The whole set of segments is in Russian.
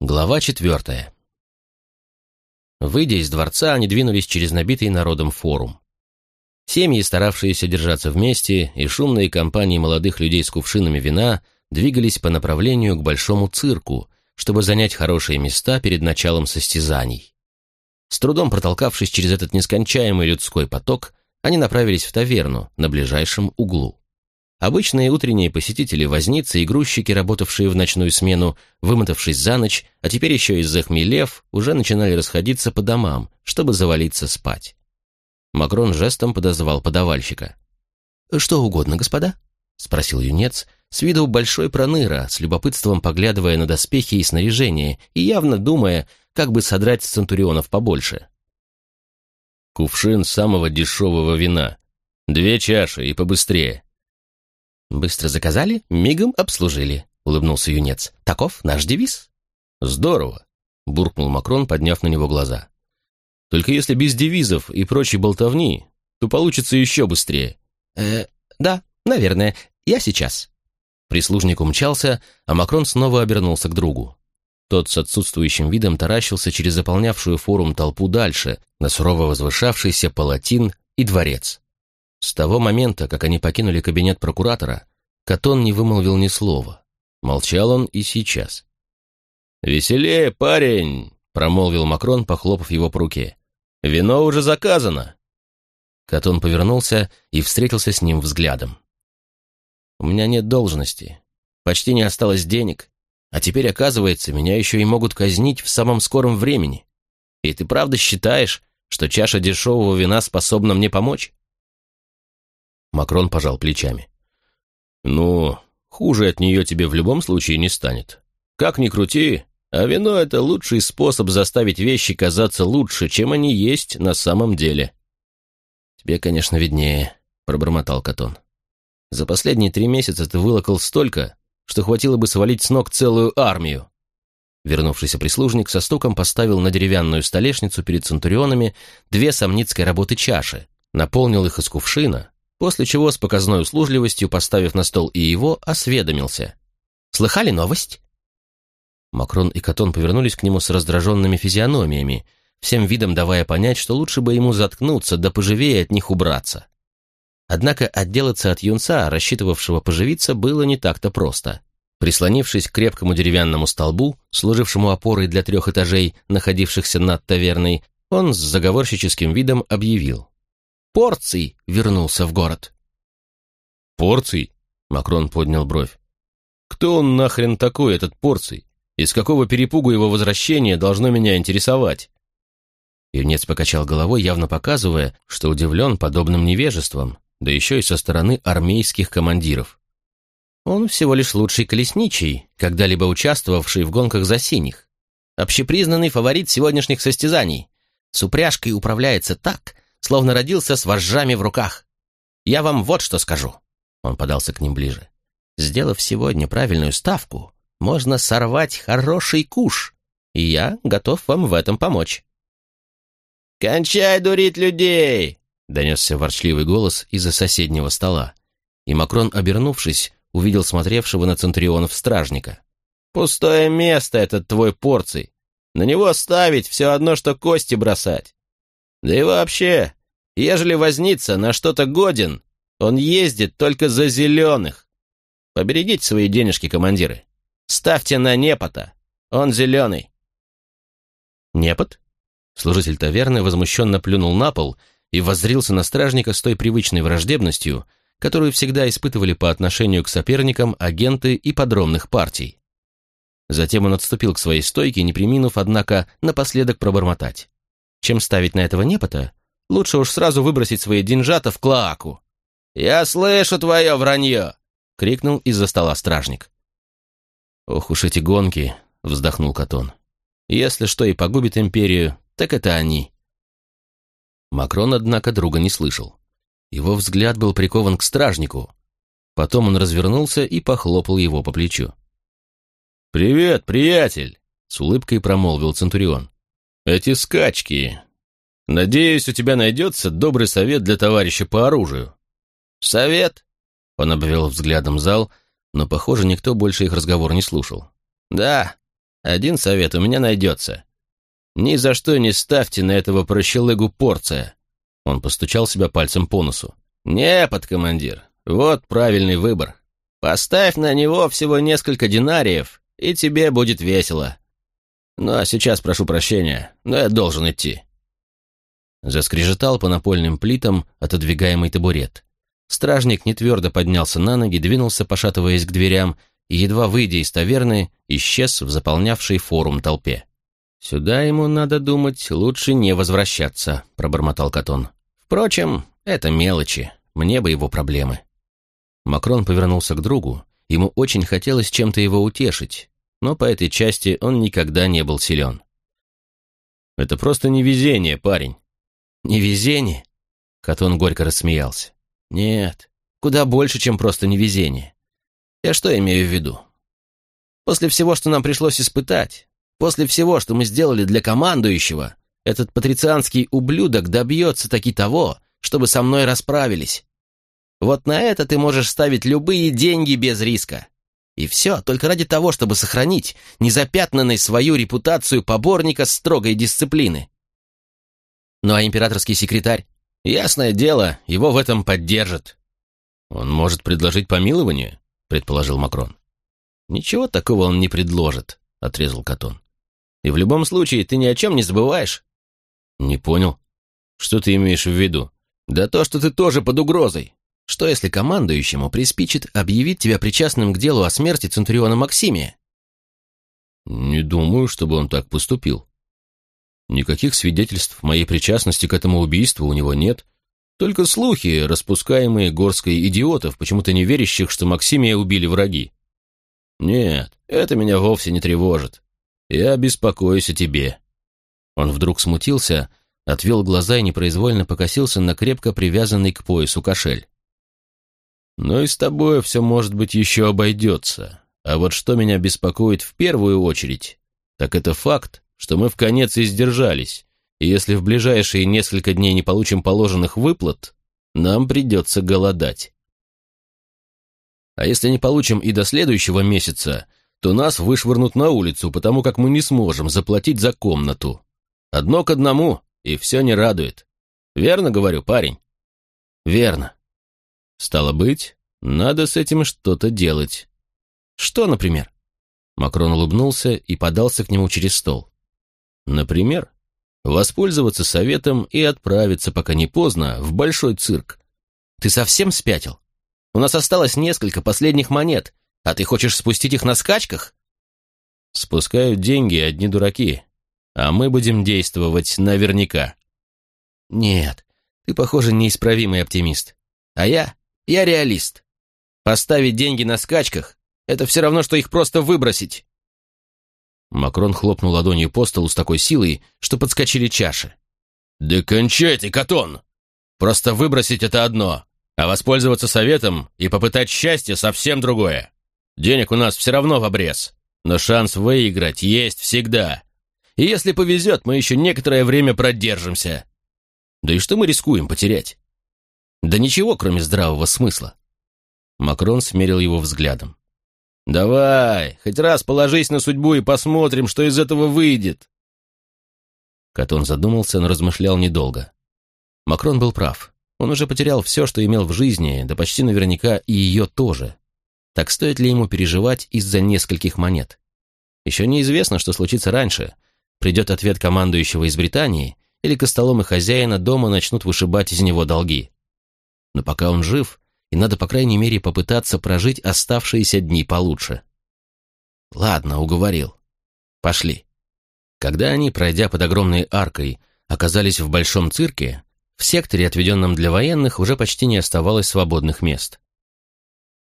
Глава четвертая. Выйдя из дворца, они двинулись через набитый народом форум. Семьи, старавшиеся держаться вместе, и шумные компании молодых людей с кувшинами вина двигались по направлению к большому цирку, чтобы занять хорошие места перед началом состязаний. С трудом протолкавшись через этот нескончаемый людской поток, они направились в таверну на ближайшем углу. Обычные утренние посетители, возницы и грузчики, работавшие в ночную смену, вымотавшись за ночь, а теперь еще и захмелев, уже начинали расходиться по домам, чтобы завалиться спать. Макрон жестом подозвал подавальщика. «Что угодно, господа?» — спросил юнец, с виду большой проныра, с любопытством поглядывая на доспехи и снаряжение и явно думая, как бы содрать с центурионов побольше. «Кувшин самого дешевого вина. Две чаши и побыстрее», «Быстро заказали, мигом обслужили», — улыбнулся юнец. «Таков наш девиз». «Здорово», — буркнул Макрон, подняв на него глаза. «Только если без девизов и прочей болтовни, то получится еще быстрее». «Э, да, наверное. Я сейчас». Прислужник умчался, а Макрон снова обернулся к другу. Тот с отсутствующим видом таращился через заполнявшую форум толпу дальше, на сурово возвышавшийся палатин и дворец. С того момента, как они покинули кабинет прокуратора, Катон не вымолвил ни слова. Молчал он и сейчас. «Веселее, парень!» — промолвил Макрон, похлопав его по руке. «Вино уже заказано!» Катон повернулся и встретился с ним взглядом. «У меня нет должности, почти не осталось денег, а теперь, оказывается, меня еще и могут казнить в самом скором времени. И ты правда считаешь, что чаша дешевого вина способна мне помочь?» Макрон пожал плечами. «Ну, хуже от нее тебе в любом случае не станет. Как ни крути, а вино — это лучший способ заставить вещи казаться лучше, чем они есть на самом деле». «Тебе, конечно, виднее», — пробормотал Катон. «За последние три месяца ты вылокал столько, что хватило бы свалить с ног целую армию». Вернувшийся прислужник со стуком поставил на деревянную столешницу перед центурионами две сомницкой работы чаши, наполнил их из кувшина, после чего с показной услужливостью, поставив на стол и его, осведомился. «Слыхали новость?» Макрон и Катон повернулись к нему с раздраженными физиономиями, всем видом давая понять, что лучше бы ему заткнуться, да поживее от них убраться. Однако отделаться от юнца, рассчитывавшего поживиться, было не так-то просто. Прислонившись к крепкому деревянному столбу, служившему опорой для трех этажей, находившихся над таверной, он с заговорщическим видом объявил. Порций вернулся в город. Порций? Макрон поднял бровь. Кто он нахрен такой, этот Порций? Из какого перепугу его возвращение должно меня интересовать? Юнец покачал головой, явно показывая, что удивлен подобным невежеством, да еще и со стороны армейских командиров. Он всего лишь лучший колесничий, когда-либо участвовавший в гонках за синих. Общепризнанный фаворит сегодняшних состязаний. С упряжкой управляется так, словно родился с вожжами в руках. Я вам вот что скажу. Он подался к ним ближе. Сделав сегодня правильную ставку, можно сорвать хороший куш, и я готов вам в этом помочь. «Кончай дурить людей!» — донесся ворчливый голос из-за соседнего стола. И Макрон, обернувшись, увидел смотревшего на Центурионов стражника. «Пустое место этот твой порций. На него ставить все одно, что кости бросать. Да и вообще, ежели возница на что-то годен, он ездит только за зеленых. Поберегите свои денежки, командиры. Ставьте на Непота. Он зеленый. Непот? Служитель таверны возмущенно плюнул на пол и воззрился на стражника с той привычной враждебностью, которую всегда испытывали по отношению к соперникам агенты и подробных партий. Затем он отступил к своей стойке, не приминув, однако, напоследок пробормотать. Чем ставить на этого непота, лучше уж сразу выбросить свои деньжата в клоаку. «Я слышу твое вранье!» — крикнул из-за стола стражник. «Ох уж эти гонки!» — вздохнул Катон. «Если что и погубит империю, так это они». Макрон, однако, друга не слышал. Его взгляд был прикован к стражнику. Потом он развернулся и похлопал его по плечу. «Привет, приятель!» — с улыбкой промолвил Центурион. Эти скачки. Надеюсь, у тебя найдется добрый совет для товарища по оружию. Совет? Он обвел взглядом зал, но, похоже, никто больше их разговор не слушал. Да, один совет у меня найдется. Ни за что не ставьте на этого прощелыгу порция. Он постучал себя пальцем по носу. Не, подкомандир, вот правильный выбор. Поставь на него всего несколько динариев, и тебе будет весело. Ну а сейчас прошу прощения, но я должен идти. Заскрежетал по напольным плитам отодвигаемый табурет. Стражник нетвердо поднялся на ноги, двинулся, пошатываясь к дверям, и, едва выйдя из таверны, исчез в заполнявшей форум толпе. «Сюда ему, надо думать, лучше не возвращаться», — пробормотал Катон. «Впрочем, это мелочи, мне бы его проблемы». Макрон повернулся к другу, ему очень хотелось чем-то его утешить, но по этой части он никогда не был силен. «Это просто невезение, парень». «Невезение?» Катон горько рассмеялся. «Нет, куда больше, чем просто невезение. Я что имею в виду? После всего, что нам пришлось испытать, после всего, что мы сделали для командующего, этот патрицианский ублюдок добьется таки того, чтобы со мной расправились. Вот на это ты можешь ставить любые деньги без риска. И все только ради того, чтобы сохранить незапятнанной свою репутацию поборника строгой дисциплины. Ну а императорский секретарь? Ясное дело, его в этом поддержат. Он может предложить помилование, предположил Макрон. Ничего такого он не предложит, отрезал Катон. И в любом случае ты ни о чем не забываешь. Не понял. Что ты имеешь в виду? Да то, что ты тоже под угрозой. Что если командующему приспичит объявить тебя причастным к делу о смерти Центуриона Максимия? Не думаю, чтобы он так поступил. Никаких свидетельств моей причастности к этому убийству у него нет. Только слухи, распускаемые горской идиотов, почему-то не верящих, что Максимия убили враги. Нет, это меня вовсе не тревожит. Я беспокоюсь о тебе. Он вдруг смутился, отвел глаза и непроизвольно покосился на крепко привязанный к поясу кошель. Но и с тобой все, может быть, еще обойдется. А вот что меня беспокоит в первую очередь, так это факт, что мы в конец издержались, и если в ближайшие несколько дней не получим положенных выплат, нам придется голодать. А если не получим и до следующего месяца, то нас вышвырнут на улицу, потому как мы не сможем заплатить за комнату. Одно к одному, и все не радует. Верно говорю, парень? Верно. Стало быть, надо с этим что-то делать. Что, например? Макрон улыбнулся и подался к нему через стол. Например, воспользоваться советом и отправиться, пока не поздно, в большой цирк. Ты совсем спятил? У нас осталось несколько последних монет, а ты хочешь спустить их на скачках? Спускают деньги одни дураки, а мы будем действовать наверняка. Нет, ты, похоже, неисправимый оптимист. А я? Я реалист. Поставить деньги на скачках — это все равно, что их просто выбросить. Макрон хлопнул ладонью по столу с такой силой, что подскочили чаши. «Да кончай ты, Катон! Просто выбросить это одно, а воспользоваться советом и попытать счастье совсем другое. Денег у нас все равно в обрез, но шанс выиграть есть всегда. И если повезет, мы еще некоторое время продержимся. Да и что мы рискуем потерять? Да ничего, кроме здравого смысла». Макрон смерил его взглядом. «Давай, хоть раз положись на судьбу и посмотрим, что из этого выйдет». Катон задумался, но размышлял недолго. Макрон был прав. Он уже потерял все, что имел в жизни, да почти наверняка и ее тоже. Так стоит ли ему переживать из-за нескольких монет? Еще неизвестно, что случится раньше. Придет ответ командующего из Британии, или костоломы хозяина дома начнут вышибать из него долги. Но пока он жив, и надо, по крайней мере, попытаться прожить оставшиеся дни получше. Ладно, уговорил. Пошли. Когда они, пройдя под огромной аркой, оказались в большом цирке, в секторе, отведенном для военных, уже почти не оставалось свободных мест.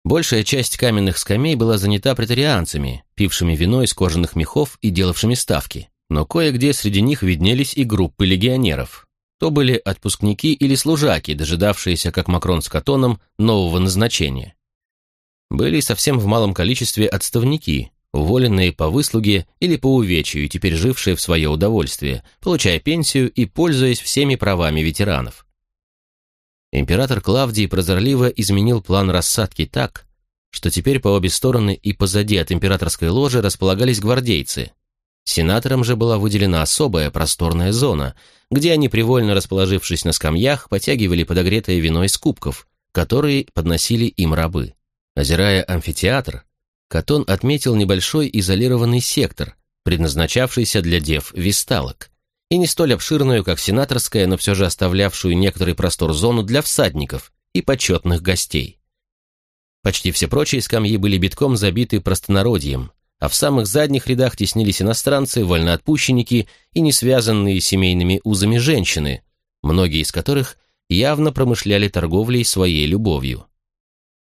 Большая часть каменных скамей была занята претарианцами, пившими вино из кожаных мехов и делавшими ставки, но кое-где среди них виднелись и группы легионеров, то были отпускники или служаки, дожидавшиеся, как Макрон с Катоном, нового назначения. Были совсем в малом количестве отставники, уволенные по выслуге или по увечью, теперь жившие в свое удовольствие, получая пенсию и пользуясь всеми правами ветеранов. Император Клавдий прозорливо изменил план рассадки так, что теперь по обе стороны и позади от императорской ложи располагались гвардейцы, Сенаторам же была выделена особая просторная зона, где они, привольно расположившись на скамьях, потягивали подогретое вино из кубков, которые подносили им рабы. Озирая амфитеатр, Катон отметил небольшой изолированный сектор, предназначавшийся для дев-висталок, и не столь обширную, как сенаторская, но все же оставлявшую некоторый простор зону для всадников и почетных гостей. Почти все прочие скамьи были битком забиты простонародьем, а в самых задних рядах теснились иностранцы, вольноотпущенники и не связанные семейными узами женщины, многие из которых явно промышляли торговлей своей любовью.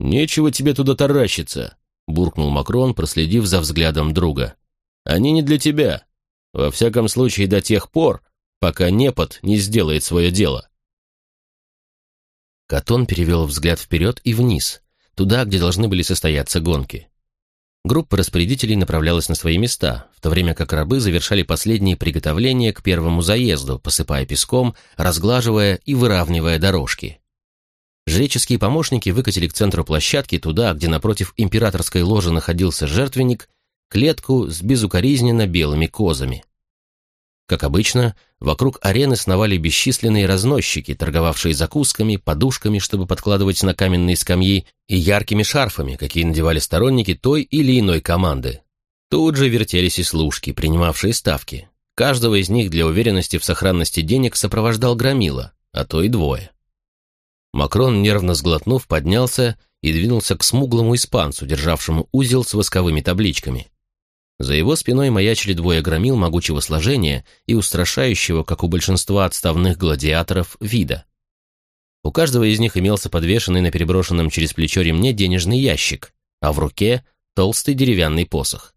«Нечего тебе туда таращиться», — буркнул Макрон, проследив за взглядом друга. «Они не для тебя. Во всяком случае, до тех пор, пока Непот не сделает свое дело». Катон перевел взгляд вперед и вниз, туда, где должны были состояться гонки. Группа распорядителей направлялась на свои места, в то время как рабы завершали последние приготовления к первому заезду, посыпая песком, разглаживая и выравнивая дорожки. Жреческие помощники выкатили к центру площадки, туда, где напротив императорской ложи находился жертвенник, клетку с безукоризненно белыми козами. Как обычно, вокруг арены сновали бесчисленные разносчики, торговавшие закусками, подушками, чтобы подкладывать на каменные скамьи, и яркими шарфами, какие надевали сторонники той или иной команды. Тут же вертелись и служки, принимавшие ставки. Каждого из них для уверенности в сохранности денег сопровождал громила, а то и двое. Макрон, нервно сглотнув, поднялся и двинулся к смуглому испанцу, державшему узел с восковыми табличками. За его спиной маячили двое громил могучего сложения и устрашающего, как у большинства отставных гладиаторов, вида. У каждого из них имелся подвешенный на переброшенном через плечо ремне денежный ящик, а в руке толстый деревянный посох.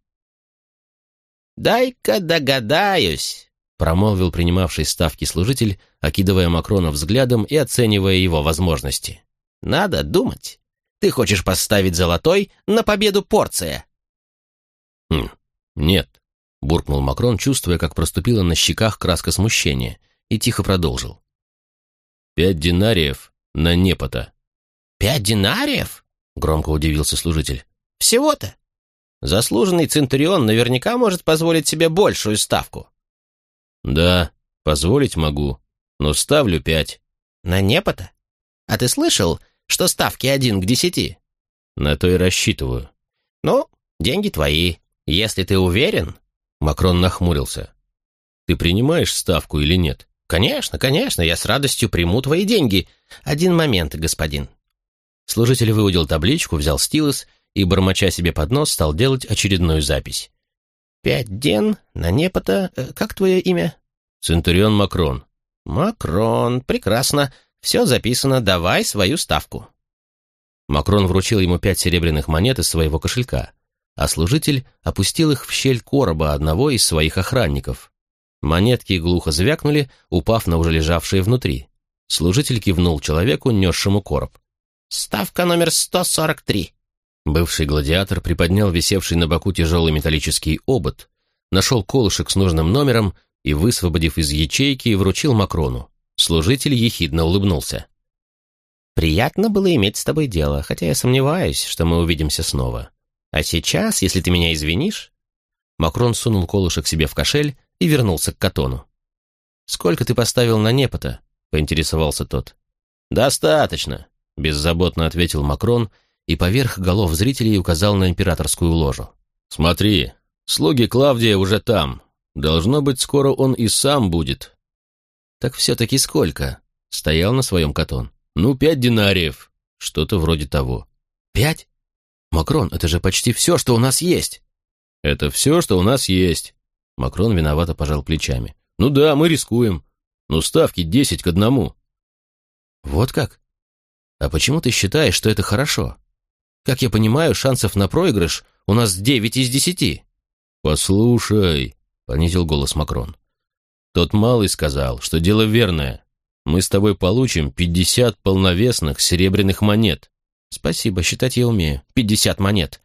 «Дай-ка догадаюсь», — промолвил принимавший ставки служитель, окидывая Макрона взглядом и оценивая его возможности. «Надо думать. Ты хочешь поставить золотой на победу порция?» «Хм, «Нет», — буркнул Макрон, чувствуя, как проступила на щеках краска смущения, и тихо продолжил. «Пять динариев на непота». «Пять динариев?» — громко удивился служитель. «Всего-то? Заслуженный Центурион наверняка может позволить себе большую ставку». «Да, позволить могу, но ставлю пять». «На непота? А ты слышал, что ставки один к десяти?» «На то и рассчитываю». «Ну, деньги твои. «Если ты уверен...» Макрон нахмурился. «Ты принимаешь ставку или нет?» «Конечно, конечно, я с радостью приму твои деньги. Один момент, господин». Служитель выудил табличку, взял стилус и, бормоча себе под нос, стал делать очередную запись. «Пять ден на непота... Э, как твое имя?» «Центурион Макрон». «Макрон, прекрасно. Все записано, давай свою ставку». Макрон вручил ему пять серебряных монет из своего кошелька а служитель опустил их в щель короба одного из своих охранников. Монетки глухо звякнули, упав на уже лежавшие внутри. Служитель кивнул человеку, несшему короб. «Ставка номер 143». Бывший гладиатор приподнял висевший на боку тяжелый металлический обод, нашел колышек с нужным номером и, высвободив из ячейки, вручил Макрону. Служитель ехидно улыбнулся. «Приятно было иметь с тобой дело, хотя я сомневаюсь, что мы увидимся снова. А сейчас, если ты меня извинишь...» Макрон сунул колышек себе в кошель и вернулся к Катону. «Сколько ты поставил на непота?» — поинтересовался тот. «Достаточно», — беззаботно ответил Макрон и поверх голов зрителей указал на императорскую ложу. «Смотри, слуги Клавдия уже там. Должно быть, скоро он и сам будет». «Так все-таки сколько?» — стоял на своем Катон. «Ну, пять динариев». Что-то вроде того. «Пять? «Макрон, это же почти все, что у нас есть!» «Это все, что у нас есть!» Макрон виновато пожал плечами. «Ну да, мы рискуем. Ну ставки десять к одному». «Вот как? А почему ты считаешь, что это хорошо? Как я понимаю, шансов на проигрыш у нас девять из десяти». «Послушай», — понизил голос Макрон. «Тот малый сказал, что дело верное. Мы с тобой получим пятьдесят полновесных серебряных монет. «Спасибо, считать я умею. Пятьдесят монет.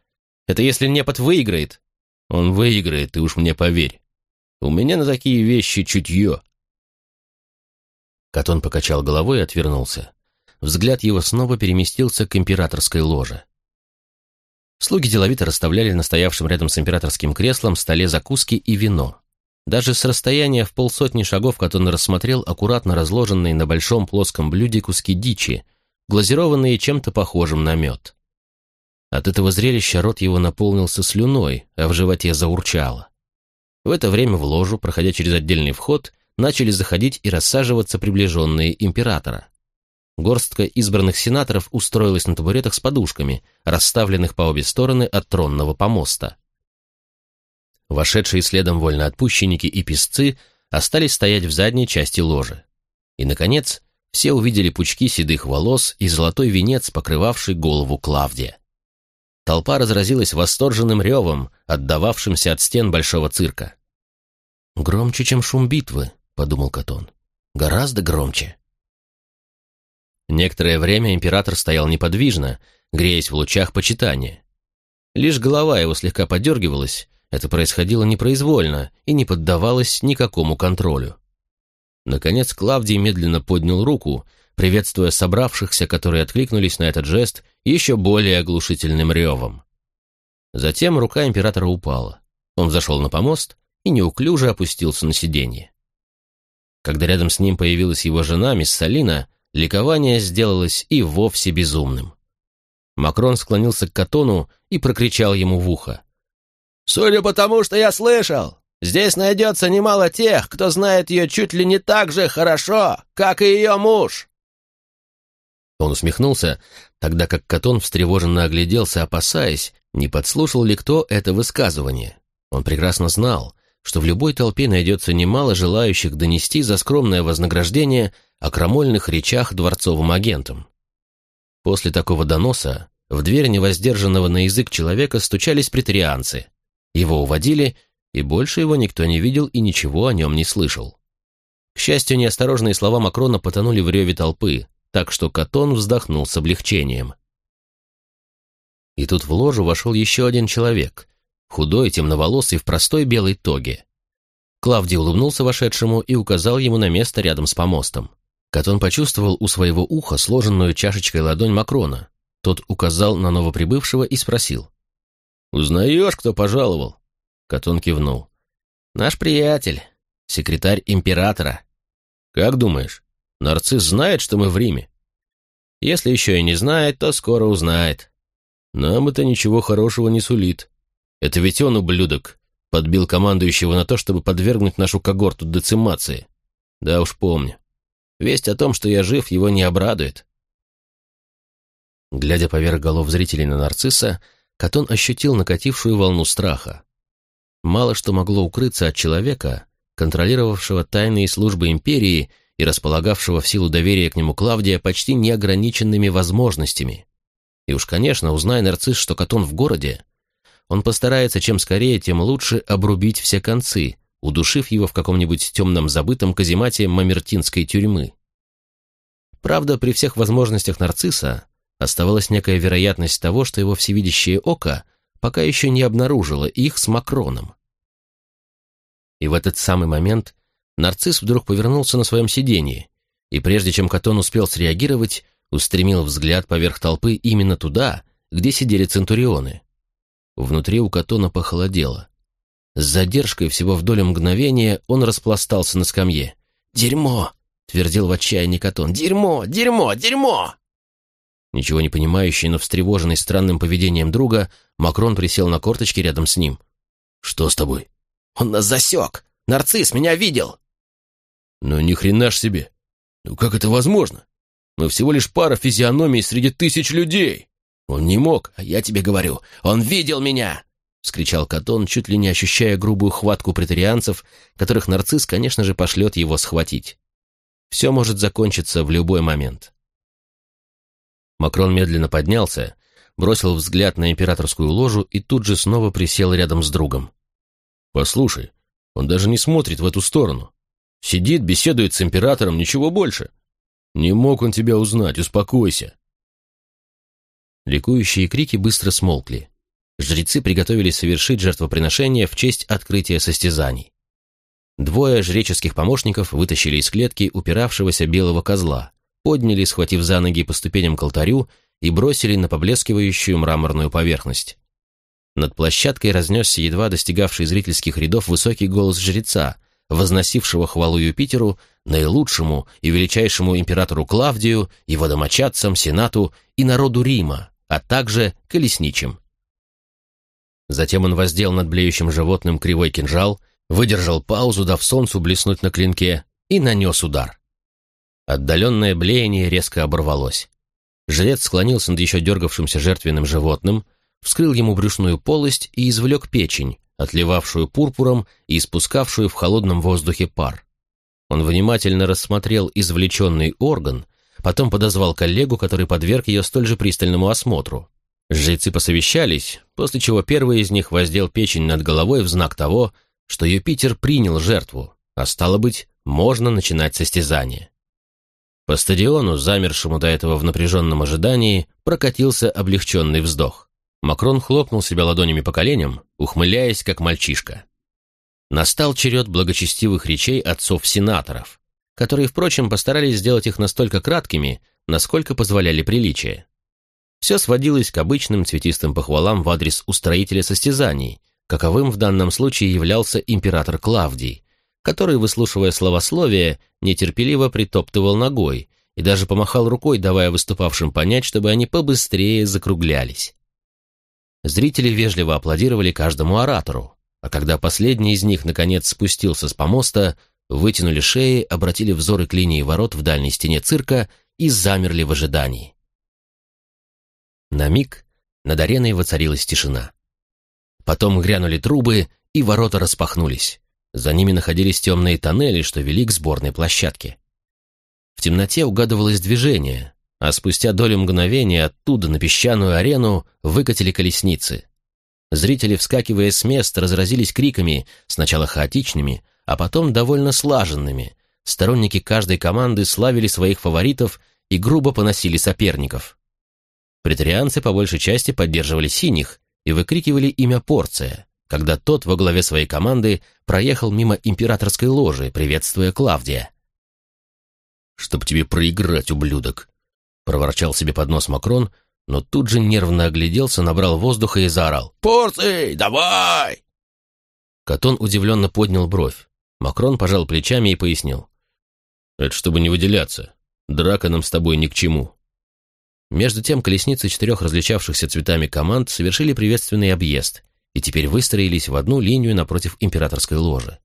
Это если Непот выиграет?» «Он выиграет, ты уж мне поверь. У меня на такие вещи чутье». Катон покачал головой и отвернулся. Взгляд его снова переместился к императорской ложе. Слуги деловито расставляли на стоявшем рядом с императорским креслом столе закуски и вино. Даже с расстояния в полсотни шагов Катон рассмотрел аккуратно разложенные на большом плоском блюде куски дичи, глазированные чем-то похожим на мед. От этого зрелища рот его наполнился слюной, а в животе заурчало. В это время в ложу, проходя через отдельный вход, начали заходить и рассаживаться приближенные императора. Горстка избранных сенаторов устроилась на табуретах с подушками, расставленных по обе стороны от тронного помоста. Вошедшие следом вольноотпущенники и писцы остались стоять в задней части ложи. И, наконец, все увидели пучки седых волос и золотой венец, покрывавший голову Клавдия. Толпа разразилась восторженным ревом, отдававшимся от стен большого цирка. «Громче, чем шум битвы», — подумал Катон. «Гораздо громче». Некоторое время император стоял неподвижно, греясь в лучах почитания. Лишь голова его слегка подергивалась, это происходило непроизвольно и не поддавалось никакому контролю. Наконец Клавдий медленно поднял руку, приветствуя собравшихся, которые откликнулись на этот жест еще более оглушительным ревом. Затем рука императора упала. Он зашел на помост и неуклюже опустился на сиденье. Когда рядом с ним появилась его жена, мисс Салина, ликование сделалось и вовсе безумным. Макрон склонился к Катону и прокричал ему в ухо. «Судя по тому, что я слышал, здесь найдется немало тех, кто знает ее чуть ли не так же хорошо, как и ее муж!» Он усмехнулся, тогда как Катон встревоженно огляделся, опасаясь, не подслушал ли кто это высказывание. Он прекрасно знал, что в любой толпе найдется немало желающих донести за скромное вознаграждение о крамольных речах дворцовым агентам. После такого доноса в дверь невоздержанного на язык человека стучались претарианцы. Его уводили, и больше его никто не видел и ничего о нем не слышал. К счастью, неосторожные слова Макрона потонули в реве толпы, так что Катон вздохнул с облегчением. И тут в ложу вошел еще один человек, худой, темноволосый, в простой белой тоге. Клавдий улыбнулся вошедшему и указал ему на место рядом с помостом. Катон почувствовал у своего уха сложенную чашечкой ладонь Макрона. Тот указал на новоприбывшего и спросил. «Узнаешь, кто пожаловал?» Катон кивнул. «Наш приятель, секретарь императора». «Как думаешь, нарцисс знает, что мы в Риме?» «Если еще и не знает, то скоро узнает». «Нам это ничего хорошего не сулит», это ведь он, ублюдок, подбил командующего на то, чтобы подвергнуть нашу когорту децимации. Да уж помню. Весть о том, что я жив, его не обрадует. Глядя поверх голов зрителей на нарцисса, Катон ощутил накатившую волну страха. Мало что могло укрыться от человека, контролировавшего тайные службы империи и располагавшего в силу доверия к нему Клавдия почти неограниченными возможностями. И уж, конечно, узнай нарцисс, что Катон в городе, он постарается чем скорее, тем лучше обрубить все концы, удушив его в каком-нибудь темном забытом каземате мамертинской тюрьмы. Правда, при всех возможностях нарцисса оставалась некая вероятность того, что его всевидящее око пока еще не обнаружило их с Макроном. И в этот самый момент нарцисс вдруг повернулся на своем сиденье, и прежде чем Катон успел среагировать, устремил взгляд поверх толпы именно туда, где сидели центурионы. Внутри у Катона похолодело. С задержкой всего в долю мгновения он распластался на скамье. «Дерьмо!» — твердил в отчаянии Катон. «Дерьмо! Дерьмо! Дерьмо!» Ничего не понимающий, но встревоженный странным поведением друга, Макрон присел на корточки рядом с ним. «Что с тобой?» «Он нас засек! Нарцисс меня видел!» «Ну ни хрена ж себе! Ну как это возможно? Мы всего лишь пара физиономий среди тысяч людей!» «Он не мог, а я тебе говорю, он видел меня!» — вскричал Катон, чуть ли не ощущая грубую хватку претарианцев, которых нарцисс, конечно же, пошлет его схватить. Все может закончиться в любой момент. Макрон медленно поднялся, бросил взгляд на императорскую ложу и тут же снова присел рядом с другом. «Послушай, он даже не смотрит в эту сторону. Сидит, беседует с императором, ничего больше. Не мог он тебя узнать, успокойся. Ликующие крики быстро смолкли. Жрецы приготовились совершить жертвоприношение в честь открытия состязаний. Двое жреческих помощников вытащили из клетки упиравшегося белого козла, подняли, схватив за ноги по ступеням к алтарю, и бросили на поблескивающую мраморную поверхность. Над площадкой разнесся едва достигавший зрительских рядов высокий голос жреца, возносившего хвалу Юпитеру, наилучшему и величайшему императору Клавдию, его домочадцам, сенату и народу Рима, а также колесничим. Затем он воздел над блеющим животным кривой кинжал, выдержал паузу, дав солнцу блеснуть на клинке, и нанес удар. Отдаленное блеяние резко оборвалось. Жрец склонился над еще дергавшимся жертвенным животным, вскрыл ему брюшную полость и извлек печень, отливавшую пурпуром и испускавшую в холодном воздухе пар. Он внимательно рассмотрел извлеченный орган, потом подозвал коллегу, который подверг ее столь же пристальному осмотру. Жрецы посовещались, после чего первый из них воздел печень над головой в знак того, что Юпитер принял жертву, а стало быть, можно начинать состязание. По стадиону, замершему до этого в напряженном ожидании, прокатился облегченный вздох. Макрон хлопнул себя ладонями по коленям, ухмыляясь, как мальчишка. Настал черед благочестивых речей отцов-сенаторов, которые, впрочем, постарались сделать их настолько краткими, насколько позволяли приличия. Все сводилось к обычным цветистым похвалам в адрес устроителя состязаний, каковым в данном случае являлся император Клавдий, который, выслушивая словословие, нетерпеливо притоптывал ногой и даже помахал рукой, давая выступавшим понять, чтобы они побыстрее закруглялись. Зрители вежливо аплодировали каждому оратору, а когда последний из них, наконец, спустился с помоста, вытянули шеи, обратили взоры к линии ворот в дальней стене цирка и замерли в ожидании. На миг над ареной воцарилась тишина. Потом грянули трубы, и ворота распахнулись. За ними находились темные тоннели, что вели к сборной площадке. В темноте угадывалось движение, а спустя долю мгновения оттуда на песчаную арену выкатили колесницы. Зрители, вскакивая с мест, разразились криками, сначала хаотичными, а потом довольно слаженными. Сторонники каждой команды славили своих фаворитов и грубо поносили соперников. Претарианцы по большей части поддерживали синих и выкрикивали имя Порция, когда тот во главе своей команды проехал мимо императорской ложи, приветствуя Клавдия. «Чтоб тебе проиграть, ублюдок!» — проворчал себе под нос Макрон, но тут же нервно огляделся, набрал воздуха и заорал. «Порций, давай!» Катон удивленно поднял бровь. Макрон пожал плечами и пояснил. «Это чтобы не выделяться. Драка нам с тобой ни к чему». Между тем колесницы четырех различавшихся цветами команд совершили приветственный объезд и теперь выстроились в одну линию напротив императорской ложи.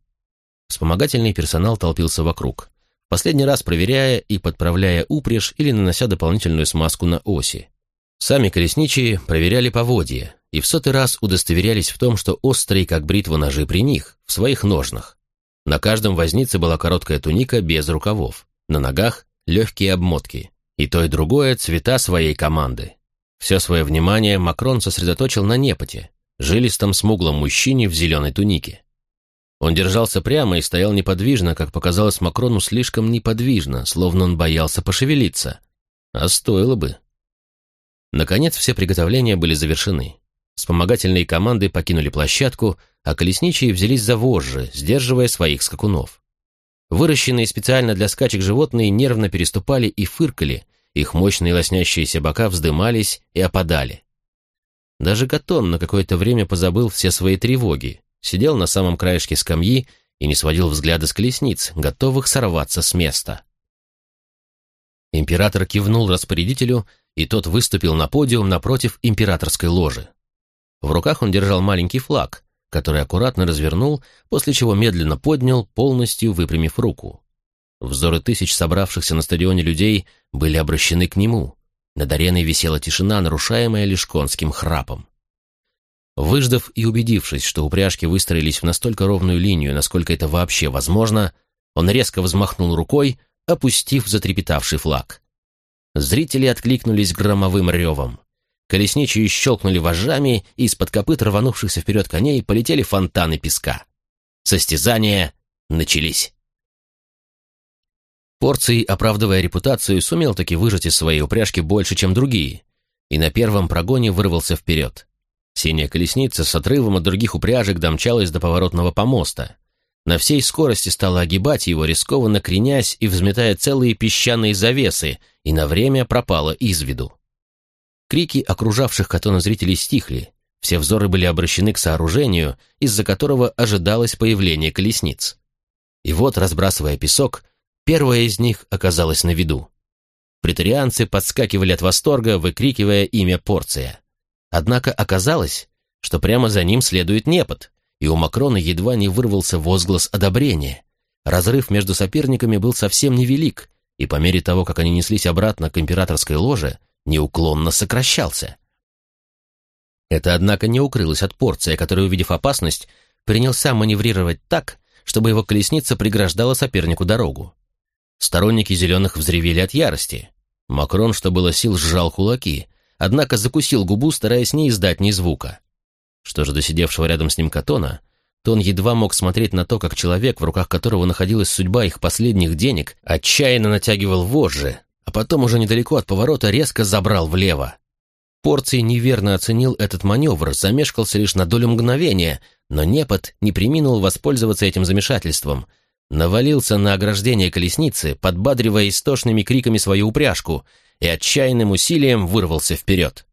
Вспомогательный персонал толпился вокруг, последний раз проверяя и подправляя упряжь или нанося дополнительную смазку на оси. Сами колесничие проверяли поводья и в сотый раз удостоверялись в том, что острые, как бритва, ножи при них, в своих ножнах. На каждом вознице была короткая туника без рукавов, на ногах легкие обмотки, и то и другое цвета своей команды. Все свое внимание Макрон сосредоточил на непоте, жилистом смуглом мужчине в зеленой тунике. Он держался прямо и стоял неподвижно, как показалось Макрону слишком неподвижно, словно он боялся пошевелиться. А стоило бы. Наконец все приготовления были завершены. Вспомогательные команды покинули площадку, а колесничие взялись за вожжи, сдерживая своих скакунов. Выращенные специально для скачек животные нервно переступали и фыркали, их мощные лоснящиеся бока вздымались и опадали. Даже Катон на какое-то время позабыл все свои тревоги, сидел на самом краешке скамьи и не сводил взгляда с колесниц, готовых сорваться с места. Император кивнул распорядителю и тот выступил на подиум напротив императорской ложи. В руках он держал маленький флаг, который аккуратно развернул, после чего медленно поднял, полностью выпрямив руку. Взоры тысяч собравшихся на стадионе людей были обращены к нему. Над ареной висела тишина, нарушаемая лишь конским храпом. Выждав и убедившись, что упряжки выстроились в настолько ровную линию, насколько это вообще возможно, он резко взмахнул рукой, опустив затрепетавший флаг. Зрители откликнулись громовым ревом. Колесничие щелкнули вожжами, и из-под копыт рванувшихся вперед коней полетели фонтаны песка. Состязания начались. Порций, оправдывая репутацию, сумел таки выжать из своей упряжки больше, чем другие, и на первом прогоне вырвался вперед. Синяя колесница с отрывом от других упряжек домчалась до поворотного помоста на всей скорости стала огибать его, рискованно кренясь и взметая целые песчаные завесы, и на время пропала из виду. Крики окружавших Катона зрителей стихли, Все взоры были обращены к сооружению, из-за которого ожидалось появление колесниц. И вот, разбрасывая песок, первая из них оказалась на виду. Претарианцы подскакивали от восторга, выкрикивая имя Порция. Однако оказалось, что прямо за ним следует Непот, и у Макрона едва не вырвался возглас одобрения. Разрыв между соперниками был совсем невелик, и по мере того, как они неслись обратно к императорской ложе, неуклонно сокращался. Это, однако, не укрылось от порция, который, увидев опасность, принялся маневрировать так, чтобы его колесница преграждала сопернику дорогу. Сторонники зеленых взревели от ярости. Макрон, что было сил, сжал кулаки, однако закусил губу, стараясь не издать ни звука. Что же до сидевшего рядом с ним Катона, то он едва мог смотреть на то, как человек, в руках которого находилась судьба их последних денег, отчаянно натягивал вожжи, а потом уже недалеко от поворота резко забрал влево. Порций неверно оценил этот маневр, замешкался лишь на долю мгновения, но Непот не приминул воспользоваться этим замешательством. Навалился на ограждение колесницы, подбадривая истошными криками свою упряжку, и отчаянным усилием вырвался вперед.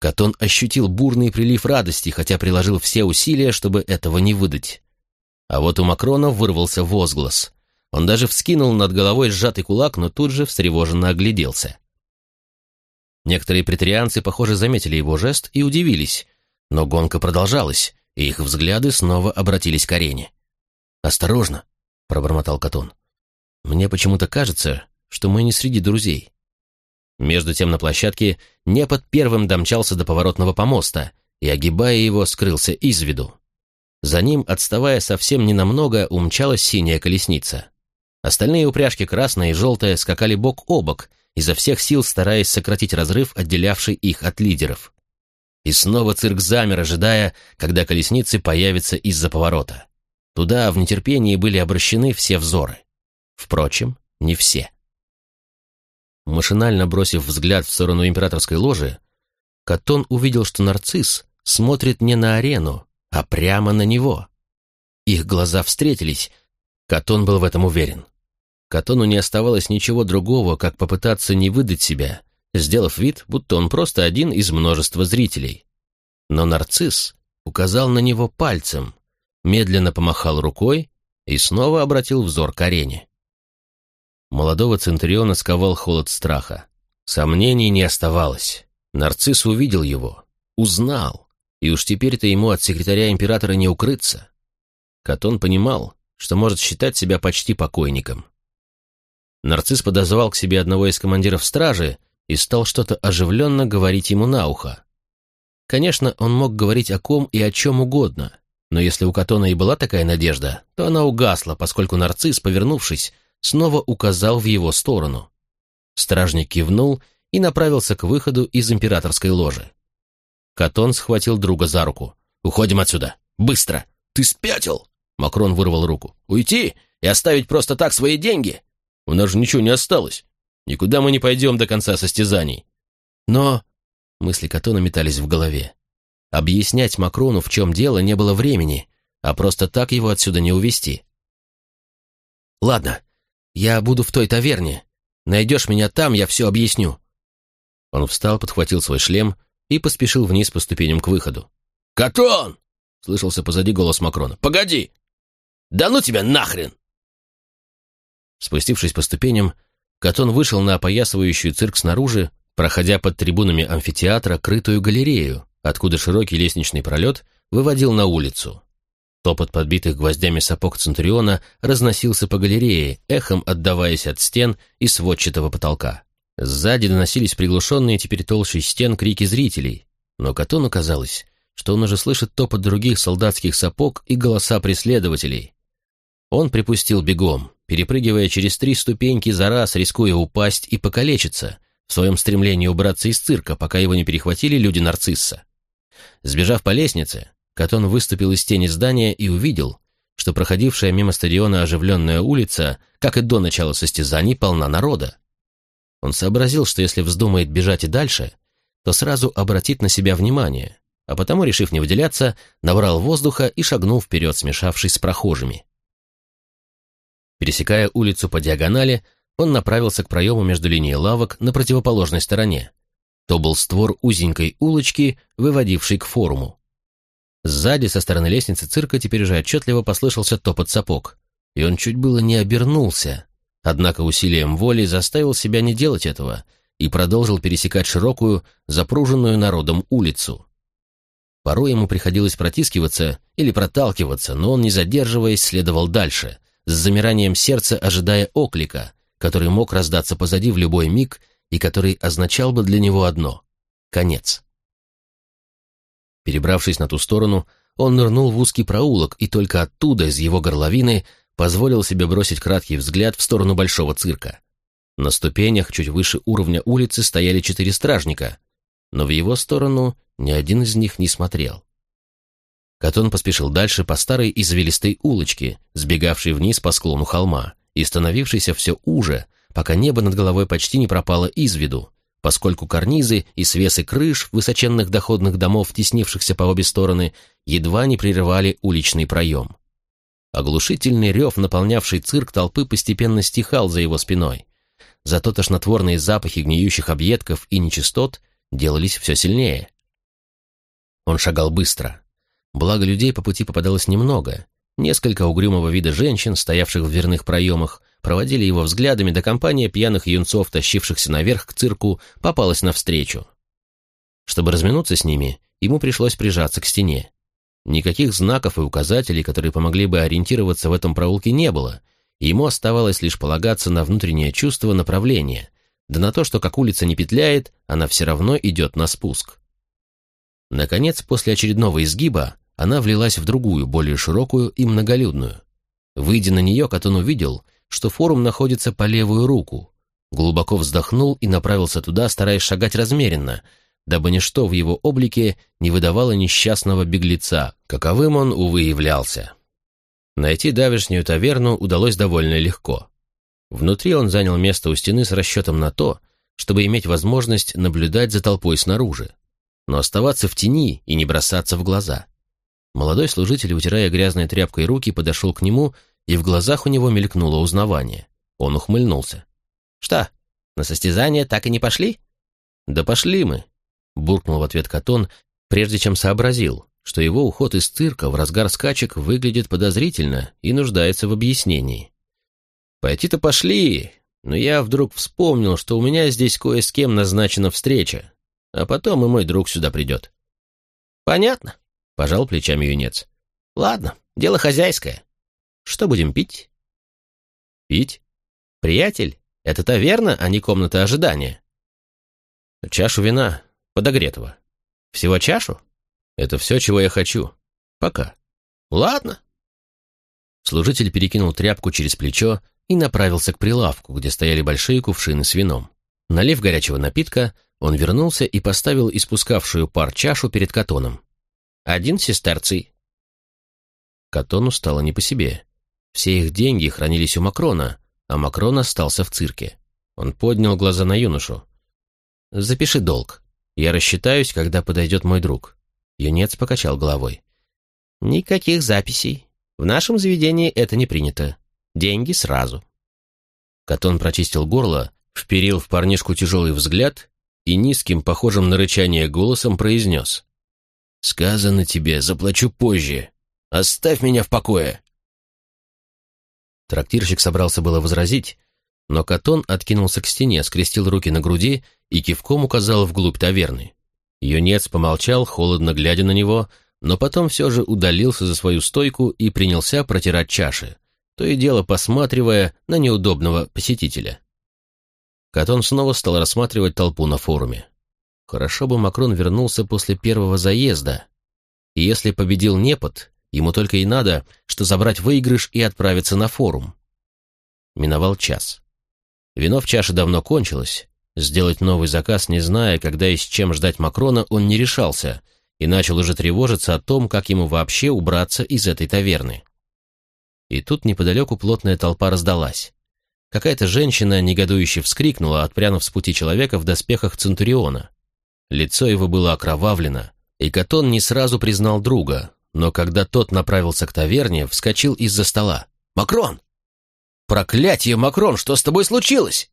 Катон ощутил бурный прилив радости, хотя приложил все усилия, чтобы этого не выдать. А вот у Макрона вырвался возглас. Он даже вскинул над головой сжатый кулак, но тут же встревоженно огляделся. Некоторые претарианцы, похоже, заметили его жест и удивились, но гонка продолжалась, и их взгляды снова обратились к арене. «Осторожно!» — пробормотал Катон. «Мне почему-то кажется, что мы не среди друзей. Между тем на площадке Непод первым домчался до поворотного помоста и, огибая его, скрылся из виду. За ним, отставая совсем ненамного, умчалась синяя колесница. Остальные упряжки, красная и желтая, скакали бок о бок, изо всех сил стараясь сократить разрыв, отделявший их от лидеров. И снова цирк замер, ожидая, когда колесницы появятся из-за поворота. Туда в нетерпении были обращены все взоры. Впрочем, не все. Машинально бросив взгляд в сторону императорской ложи, Катон увидел, что нарцисс смотрит не на арену, а прямо на него. Их глаза встретились, Катон был в этом уверен. Катону не оставалось ничего другого, как попытаться не выдать себя, сделав вид, будто он просто один из множества зрителей. Но нарцисс указал на него пальцем, медленно помахал рукой и снова обратил взор к арене. Молодого Центуриона сковал холод страха. Сомнений не оставалось. Нарцисс увидел его, узнал, и уж теперь-то ему от секретаря императора не укрыться. Катон понимал, что может считать себя почти покойником. Нарцисс подозвал к себе одного из командиров стражи и стал что-то оживленно говорить ему на ухо. Конечно, он мог говорить о ком и о чем угодно, но если у Катона и была такая надежда, то она угасла, поскольку нарцисс, повернувшись, снова указал в его сторону. Стражник кивнул и направился к выходу из императорской ложи. Катон схватил друга за руку. «Уходим отсюда! Быстро! Ты спятил!» Макрон вырвал руку. «Уйти и оставить просто так свои деньги? У нас же ничего не осталось. Никуда мы не пойдем до конца состязаний». Но... Мысли Катона метались в голове. Объяснять Макрону, в чем дело, не было времени, а просто так его отсюда не увести. «Ладно, я буду в той таверне. Найдешь меня там, я все объясню». Он встал, подхватил свой шлем и поспешил вниз по ступеням к выходу. «Катон!» — слышался позади голос Макрона. «Погоди! Да ну тебя нахрен!» Спустившись по ступеням, Катон вышел на опоясывающую цирк снаружи, проходя под трибунами амфитеатра крытую галерею, откуда широкий лестничный пролет выводил на улицу. Топот подбитых гвоздями сапог Центуриона разносился по галерее, эхом отдаваясь от стен и сводчатого потолка. Сзади доносились приглушенные теперь толще стен крики зрителей, но Катону казалось, что он уже слышит топот других солдатских сапог и голоса преследователей. Он припустил бегом, перепрыгивая через три ступеньки за раз, рискуя упасть и покалечиться, в своем стремлении убраться из цирка, пока его не перехватили люди нарцисса. Сбежав по лестнице, Катон выступил из тени здания и увидел, что проходившая мимо стадиона оживленная улица, как и до начала состязаний, полна народа. Он сообразил, что если вздумает бежать и дальше, то сразу обратит на себя внимание, а потому, решив не выделяться, набрал воздуха и шагнул вперед, смешавшись с прохожими. Пересекая улицу по диагонали, он направился к проему между линией лавок на противоположной стороне. То был створ узенькой улочки, выводившей к форуму. Сзади, со стороны лестницы цирка, теперь уже отчетливо послышался топот сапог, и он чуть было не обернулся, однако усилием воли заставил себя не делать этого и продолжил пересекать широкую, запруженную народом улицу. Порой ему приходилось протискиваться или проталкиваться, но он, не задерживаясь, следовал дальше, с замиранием сердца ожидая оклика, который мог раздаться позади в любой миг и который означал бы для него одно — конец. Перебравшись на ту сторону, он нырнул в узкий проулок и только оттуда, из его горловины, позволил себе бросить краткий взгляд в сторону большого цирка. На ступенях, чуть выше уровня улицы, стояли четыре стражника, но в его сторону ни один из них не смотрел. Катон поспешил дальше по старой извилистой улочке, сбегавшей вниз по склону холма и становившейся все уже, пока небо над головой почти не пропало из виду, поскольку карнизы и свесы крыш высоченных доходных домов, теснившихся по обе стороны, едва не прерывали уличный проем. Оглушительный рев, наполнявший цирк толпы, постепенно стихал за его спиной. Зато тошнотворные запахи гниющих объедков и нечистот делались все сильнее. Он шагал быстро. Благо людей по пути попадалось немного. Несколько угрюмого вида женщин, стоявших в дверных проемах, проводили его взглядами, да компания пьяных юнцов, тащившихся наверх к цирку, попалась навстречу. Чтобы разминуться с ними, ему пришлось прижаться к стене. Никаких знаков и указателей, которые помогли бы ориентироваться в этом проулке, не было, и ему оставалось лишь полагаться на внутреннее чувство направления, да на то, что как улица не петляет, она все равно идет на спуск. Наконец, после очередного изгиба, она влилась в другую, более широкую и многолюдную. Выйдя на нее, Катон увидел, что форум находится по левую руку, глубоко вздохнул и направился туда, стараясь шагать размеренно, дабы ничто в его облике не выдавало несчастного беглеца, каковым он, увы, являлся. Найти давешнюю таверну удалось довольно легко. Внутри он занял место у стены с расчетом на то, чтобы иметь возможность наблюдать за толпой снаружи, но оставаться в тени и не бросаться в глаза. Молодой служитель, утирая грязной тряпкой руки, подошел к нему, и в глазах у него мелькнуло узнавание. Он ухмыльнулся. «Что, на состязание так и не пошли?» «Да пошли мы», — буркнул в ответ Катон, прежде чем сообразил, что его уход из цирка в разгар скачек выглядит подозрительно и нуждается в объяснении. «Пойти-то пошли, но я вдруг вспомнил, что у меня здесь кое с кем назначена встреча, а потом и мой друг сюда придет». «Понятно», — пожал плечами юнец. «Ладно, дело хозяйское. Что будем пить?» «Пить? Приятель, это таверна, а не комната ожидания». «Чашу вина, подогретого. Всего чашу? Это все, чего я хочу. Пока». «Ладно». Служитель перекинул тряпку через плечо и направился к прилавку, где стояли большие кувшины с вином. Налив горячего напитка, он вернулся и поставил испускавшую пар чашу перед Катоном. Один сестерций». Катону стало не по себе. Все их деньги хранились у Макрона, а Макрон остался в цирке. Он поднял глаза на юношу. «Запиши долг. Я рассчитаюсь, когда подойдет мой друг». Юнец покачал головой. «Никаких записей. В нашем заведении это не принято. Деньги сразу». Катон прочистил горло, вперил в парнишку тяжелый взгляд и низким, похожим на рычание голосом произнес. «Сказано тебе, заплачу позже. Оставь меня в покое!» Трактирщик собрался было возразить, но Катон откинулся к стене, скрестил руки на груди и кивком указал вглубь таверны. Юнец помолчал, холодно глядя на него, но потом все же удалился за свою стойку и принялся протирать чаши, то и дело посматривая на неудобного посетителя. Катон снова стал рассматривать толпу на форуме. Хорошо бы Макрон вернулся после первого заезда. И если победил Непот, ему только и надо, что забрать выигрыш и отправиться на форум. Миновал час. Вино в чаше давно кончилось. Сделать новый заказ, не зная, когда и с чем ждать Макрона, он не решался и начал уже тревожиться о том, как ему вообще убраться из этой таверны. И тут неподалеку плотная толпа раздалась. Какая-то женщина негодующе вскрикнула, отпрянув с пути человека в доспехах Центуриона. Лицо его было окровавлено, и Катон не сразу признал друга, но когда тот направился к таверне, вскочил из-за стола. «Макрон!» «Проклятье, Макрон, что с тобой случилось?»